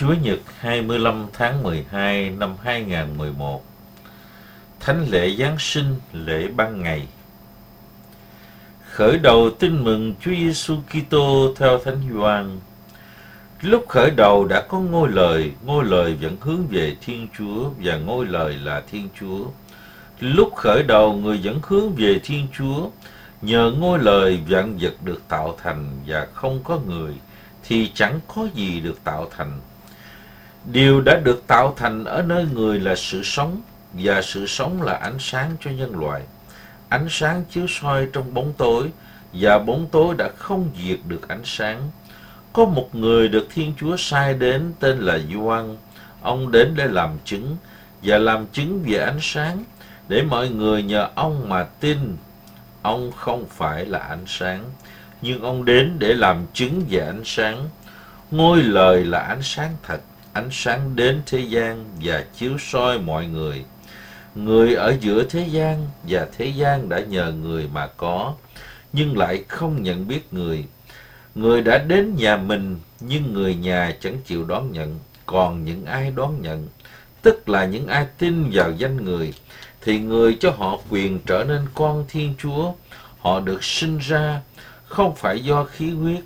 Chúa Nhật 25 tháng 12 năm 2011 Thánh lễ Giáng sinh, lễ ban ngày Khởi đầu tin mừng Chúa Giêsu Kitô theo Thánh Gioan. Lúc khởi đầu đã có ngôi lời, ngôi lời vẫn hướng về Thiên Chúa và ngôi lời là Thiên Chúa. Lúc khởi đầu người vẫn hướng về Thiên Chúa, nhờ ngôi lời vạn vật được tạo thành và không có người thì chẳng có gì được tạo thành Điều đã được tạo thành ở nơi người là sự sống, và sự sống là ánh sáng cho nhân loại. Ánh sáng chiếu soi trong bóng tối, và bóng tối đã không diệt được ánh sáng. Có một người được Thiên Chúa sai đến tên là Gioan. Ông đến để làm chứng, và làm chứng về ánh sáng, để mọi người nhờ ông mà tin. Ông không phải là ánh sáng, nhưng ông đến để làm chứng về ánh sáng. Ngôi lời là ánh sáng thật ánh sáng đến thế gian và chiếu soi mọi người. Người ở giữa thế gian và thế gian đã nhờ người mà có, nhưng lại không nhận biết người. Người đã đến nhà mình, nhưng người nhà chẳng chịu đón nhận. Còn những ai đón nhận, tức là những ai tin vào danh người, thì người cho họ quyền trở nên con Thiên Chúa. Họ được sinh ra không phải do khí huyết,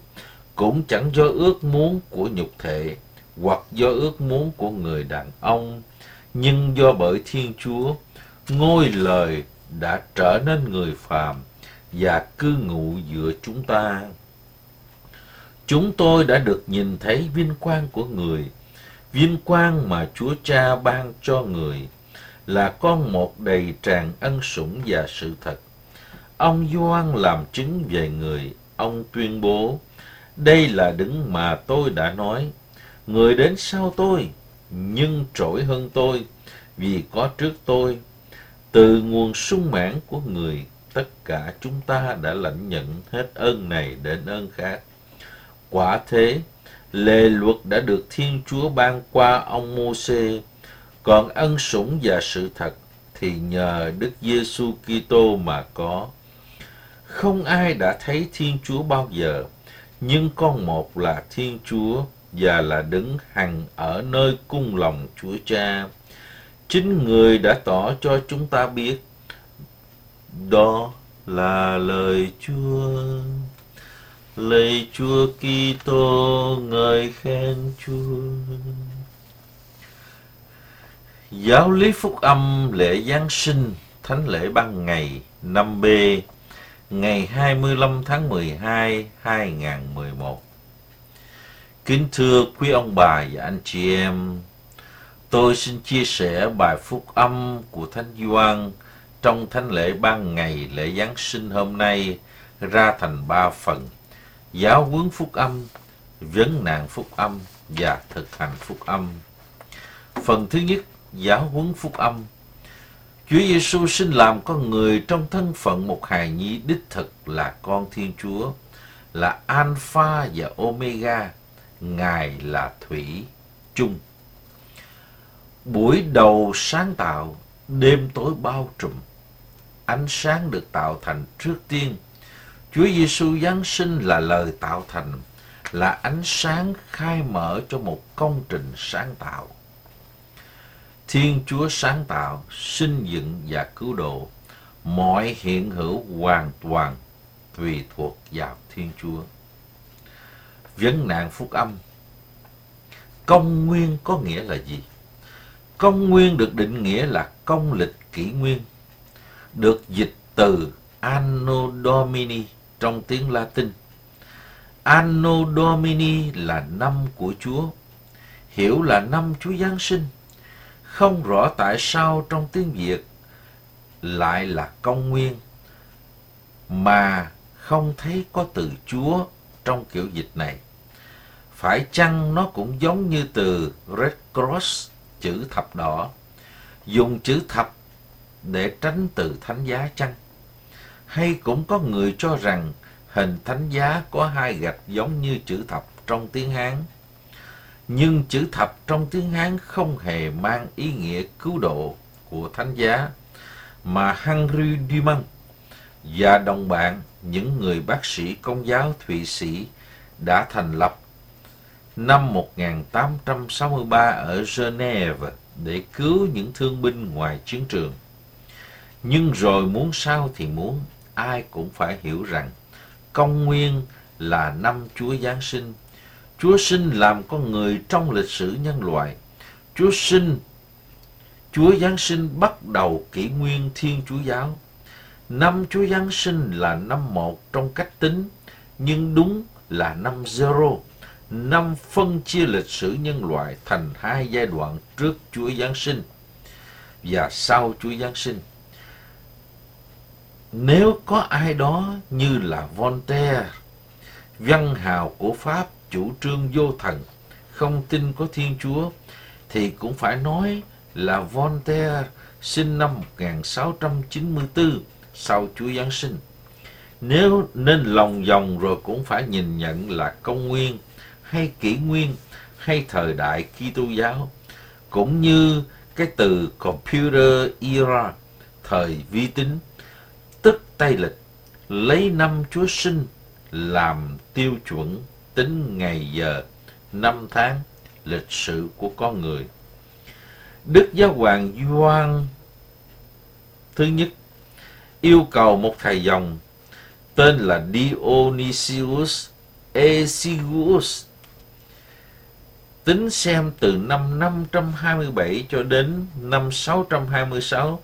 cũng chẳng do ước muốn của nhục thể, hoặc do ước muốn của người đàn ông, nhưng do bởi Thiên Chúa, ngôi lời đã trở nên người phàm và cư ngụ giữa chúng ta. Chúng tôi đã được nhìn thấy vinh quang của người, vinh quang mà Chúa Cha ban cho người, là con một đầy tràn ân sủng và sự thật. Ông doan làm chứng về người, ông tuyên bố, đây là đứng mà tôi đã nói, Người đến sau tôi, nhưng trỗi hơn tôi, vì có trước tôi. Từ nguồn sung mãn của người, tất cả chúng ta đã lãnh nhận hết ơn này đến ơn khác. Quả thế, lề luật đã được Thiên Chúa ban qua ông Môsê, còn ân sủng và sự thật thì nhờ Đức Giêsu Kitô mà có. Không ai đã thấy Thiên Chúa bao giờ, nhưng con một là Thiên Chúa và là đứng hằng ở nơi cung lòng Chúa Cha. Chính người đã tỏ cho chúng ta biết, đó là lời Chúa. Lạy Chúa Kitô, ngợi khen Chúa. Giáo lý phúc âm lễ Giáng sinh, Thánh lễ ban ngày, năm b, ngày 25 tháng 12 2011 Kính thưa quý ông bà và anh chị em, tôi xin chia sẻ bài phúc âm của Thánh Gioan trong thánh lễ ban ngày lễ Giáng sinh hôm nay ra thành ba phần: giáo huấn phúc âm, vấn nạn phúc âm và thực hành phúc âm. Phần thứ nhất, giáo huấn phúc âm. Chúa Giêsu sinh làm con người trong thân phận một hài nhi đích thực là con Thiên Chúa, là Alpha và Omega, Ngài là Thủy chung. Buổi đầu sáng tạo, đêm tối bao trùm. Ánh sáng được tạo thành trước tiên. Chúa Giêsu Giáng sinh là lời tạo thành, là ánh sáng khai mở cho một công trình sáng tạo. Thiên Chúa sáng tạo, sinh dựng và cứu độ. Mọi hiện hữu hoàn toàn tùy thuộc vào Thiên Chúa vấn nạn phúc âm. Công nguyên có nghĩa là gì? Công nguyên được định nghĩa là công lịch kỷ nguyên, được dịch từ Anno Domini trong tiếng Latin. Anno Domini là năm của Chúa, hiểu là năm Chúa Giáng sinh. Không rõ tại sao trong tiếng Việt lại là công nguyên, mà không thấy có từ Chúa trong kiểu dịch này. Phải chăng nó cũng giống như từ Red Cross, chữ thập đỏ, dùng chữ thập để tránh từ thánh giá chăng? Hay cũng có người cho rằng hình thánh giá có hai gạch giống như chữ thập trong tiếng Hán. Nhưng chữ thập trong tiếng Hán không hề mang ý nghĩa cứu độ của thánh giá, mà Henry Dumont và đồng bạn, những người bác sĩ công giáo Thụy Sĩ đã thành lập năm 1863 ở Geneva để cứu những thương binh ngoài chiến trường. Nhưng rồi muốn sao thì muốn, ai cũng phải hiểu rằng công nguyên là năm Chúa Giáng sinh. Chúa sinh làm con người trong lịch sử nhân loại. Chúa sinh, Chúa Giáng sinh bắt đầu kỷ nguyên Thiên Chúa Giáo. Năm Chúa Giáng sinh là năm một trong cách tính, nhưng đúng là năm zero, năm phân chia lịch sử nhân loại thành hai giai đoạn trước Chúa Giáng sinh và sau Chúa Giáng sinh. Nếu có ai đó như là Voltaire, văn hào của Pháp chủ trương vô thần, không tin có Thiên Chúa, thì cũng phải nói là Voltaire sinh năm 1694 sau Chúa Giáng sinh. Nếu nên lòng vòng rồi cũng phải nhìn nhận là công nguyên hay kỷ nguyên hay thời đại Kitô giáo cũng như cái từ computer era thời vi tính tức Tây lịch lấy năm Chúa sinh làm tiêu chuẩn tính ngày giờ, năm tháng, lịch sử của con người. Đức Giáo hoàng Gioan thứ nhất yêu cầu một thầy dòng tên là Dionysius Exiguus tính xem từ năm 527 cho đến năm 626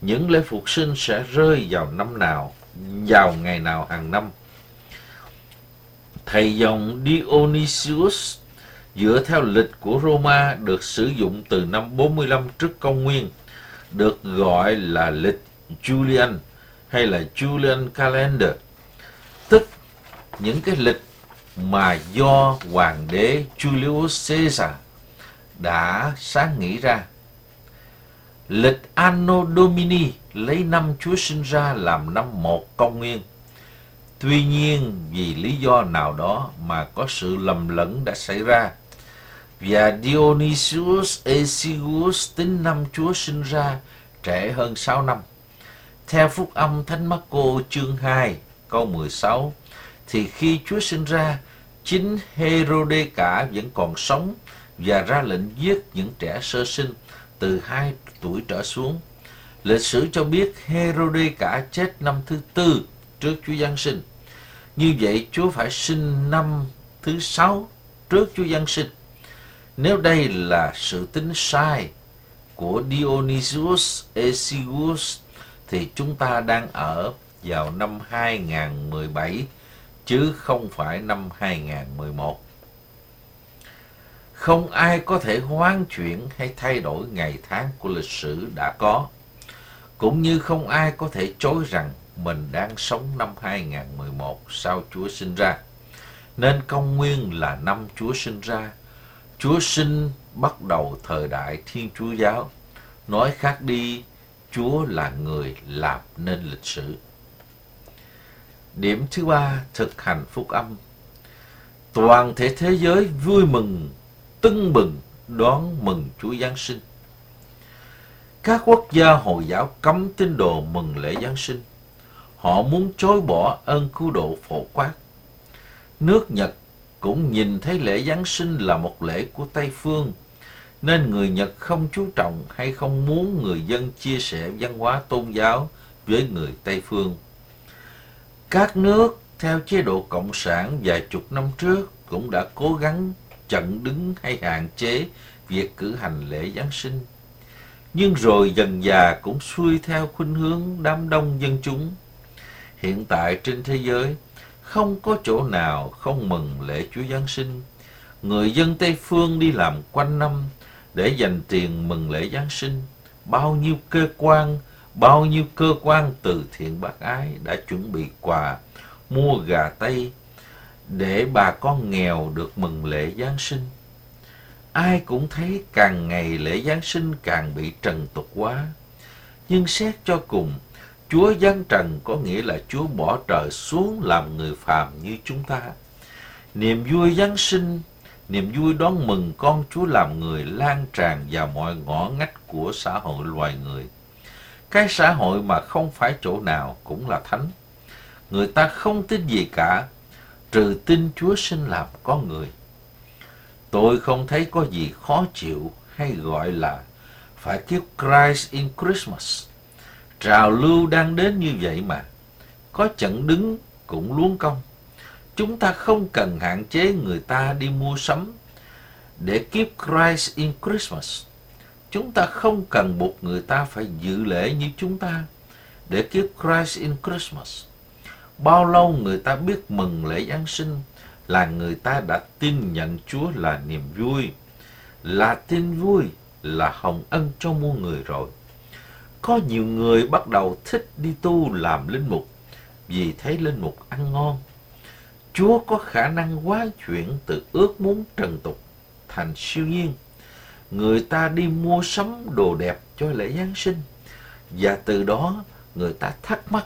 những lễ phục sinh sẽ rơi vào năm nào, vào ngày nào hàng năm. Thầy dòng Dionysius dựa theo lịch của Roma được sử dụng từ năm 45 trước công nguyên, được gọi là lịch Julian hay là Julian Calendar, tức những cái lịch mà do hoàng đế Julius Caesar đã sáng nghĩ ra. Lịch Anno Domini lấy năm Chúa sinh ra làm năm một công nguyên. Tuy nhiên, vì lý do nào đó mà có sự lầm lẫn đã xảy ra, và Dionysius Exiguus tính năm Chúa sinh ra trễ hơn 6 năm. Theo phúc âm Thánh Marco chương 2 câu 16 thì khi Chúa sinh ra, chính Herode cả vẫn còn sống và ra lệnh giết những trẻ sơ sinh từ hai tuổi trở xuống. Lịch sử cho biết Herode cả chết năm thứ tư trước Chúa Giáng sinh. Như vậy Chúa phải sinh năm thứ sáu trước Chúa Giáng sinh. Nếu đây là sự tính sai của Dionysius Esigus thì chúng ta đang ở vào năm 2017 chứ không phải năm 2011. Không ai có thể hoán chuyển hay thay đổi ngày tháng của lịch sử đã có, cũng như không ai có thể chối rằng mình đang sống năm 2011 sau Chúa sinh ra. Nên công nguyên là năm Chúa sinh ra. Chúa sinh bắt đầu thời đại Thiên Chúa Giáo. Nói khác đi, Chúa là người làm nên lịch sử. Điểm thứ ba, thực hành phúc âm. Toàn thể thế giới vui mừng, tưng bừng đón mừng Chúa Giáng sinh. Các quốc gia Hồi giáo cấm tín đồ mừng lễ Giáng sinh. Họ muốn chối bỏ ơn cứu độ phổ quát. Nước Nhật cũng nhìn thấy lễ Giáng sinh là một lễ của Tây Phương, nên người Nhật không chú trọng hay không muốn người dân chia sẻ văn hóa tôn giáo với người Tây Phương. Các nước theo chế độ Cộng sản vài chục năm trước cũng đã cố gắng chặn đứng hay hạn chế việc cử hành lễ Giáng sinh. Nhưng rồi dần già cũng xuôi theo khuynh hướng đám đông dân chúng. Hiện tại trên thế giới, không có chỗ nào không mừng lễ Chúa Giáng sinh. Người dân Tây Phương đi làm quanh năm để dành tiền mừng lễ Giáng sinh. Bao nhiêu cơ quan, bao nhiêu cơ quan từ thiện bác ái đã chuẩn bị quà, mua gà Tây để bà con nghèo được mừng lễ Giáng sinh. Ai cũng thấy càng ngày lễ Giáng sinh càng bị trần tục quá. Nhưng xét cho cùng, Chúa giáng trần có nghĩa là Chúa bỏ trời xuống làm người phàm như chúng ta. Niềm vui Giáng sinh, niềm vui đón mừng con Chúa làm người lan tràn vào mọi ngõ ngách của xã hội loài người. Cái xã hội mà không phải chỗ nào cũng là thánh. Người ta không tin gì cả, trừ tin Chúa sinh làm con người. Tôi không thấy có gì khó chịu hay gọi là phải kêu Christ in Christmas. Trào lưu đang đến như vậy mà. Có chặn đứng cũng luống công. Chúng ta không cần hạn chế người ta đi mua sắm để kiếp Christ in Christmas. Chúng ta không cần buộc người ta phải dự lễ như chúng ta để kiếp Christ in Christmas. Bao lâu người ta biết mừng lễ Giáng sinh là người ta đã tin nhận Chúa là niềm vui, là tin vui, là hồng ân cho muôn người rồi. Có nhiều người bắt đầu thích đi tu làm linh mục vì thấy linh mục ăn ngon. Chúa có khả năng hóa chuyển từ ước muốn trần tục thành siêu nhiên. Người ta đi mua sắm đồ đẹp cho lễ Giáng sinh và từ đó, người ta thắc mắc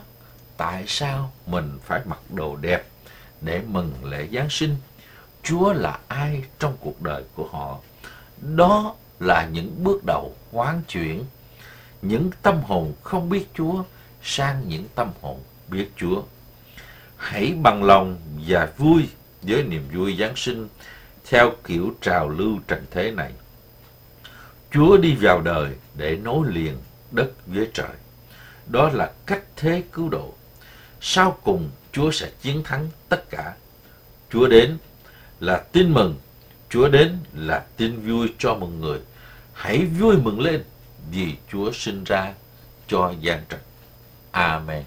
tại sao mình phải mặc đồ đẹp để mừng lễ Giáng sinh. Chúa là ai trong cuộc đời của họ? Đó là những bước đầu hoán chuyển những tâm hồn không biết Chúa sang những tâm hồn biết Chúa. Hãy bằng lòng và vui với niềm vui Giáng sinh theo kiểu trào lưu trần thế này. Chúa đi vào đời để nối liền đất với trời. Đó là cách thế cứu độ. Sau cùng Chúa sẽ chiến thắng tất cả. Chúa đến là tin mừng, Chúa đến là tin vui cho mọi người. Hãy vui mừng lên vì Chúa sinh ra cho gian trật. Amen.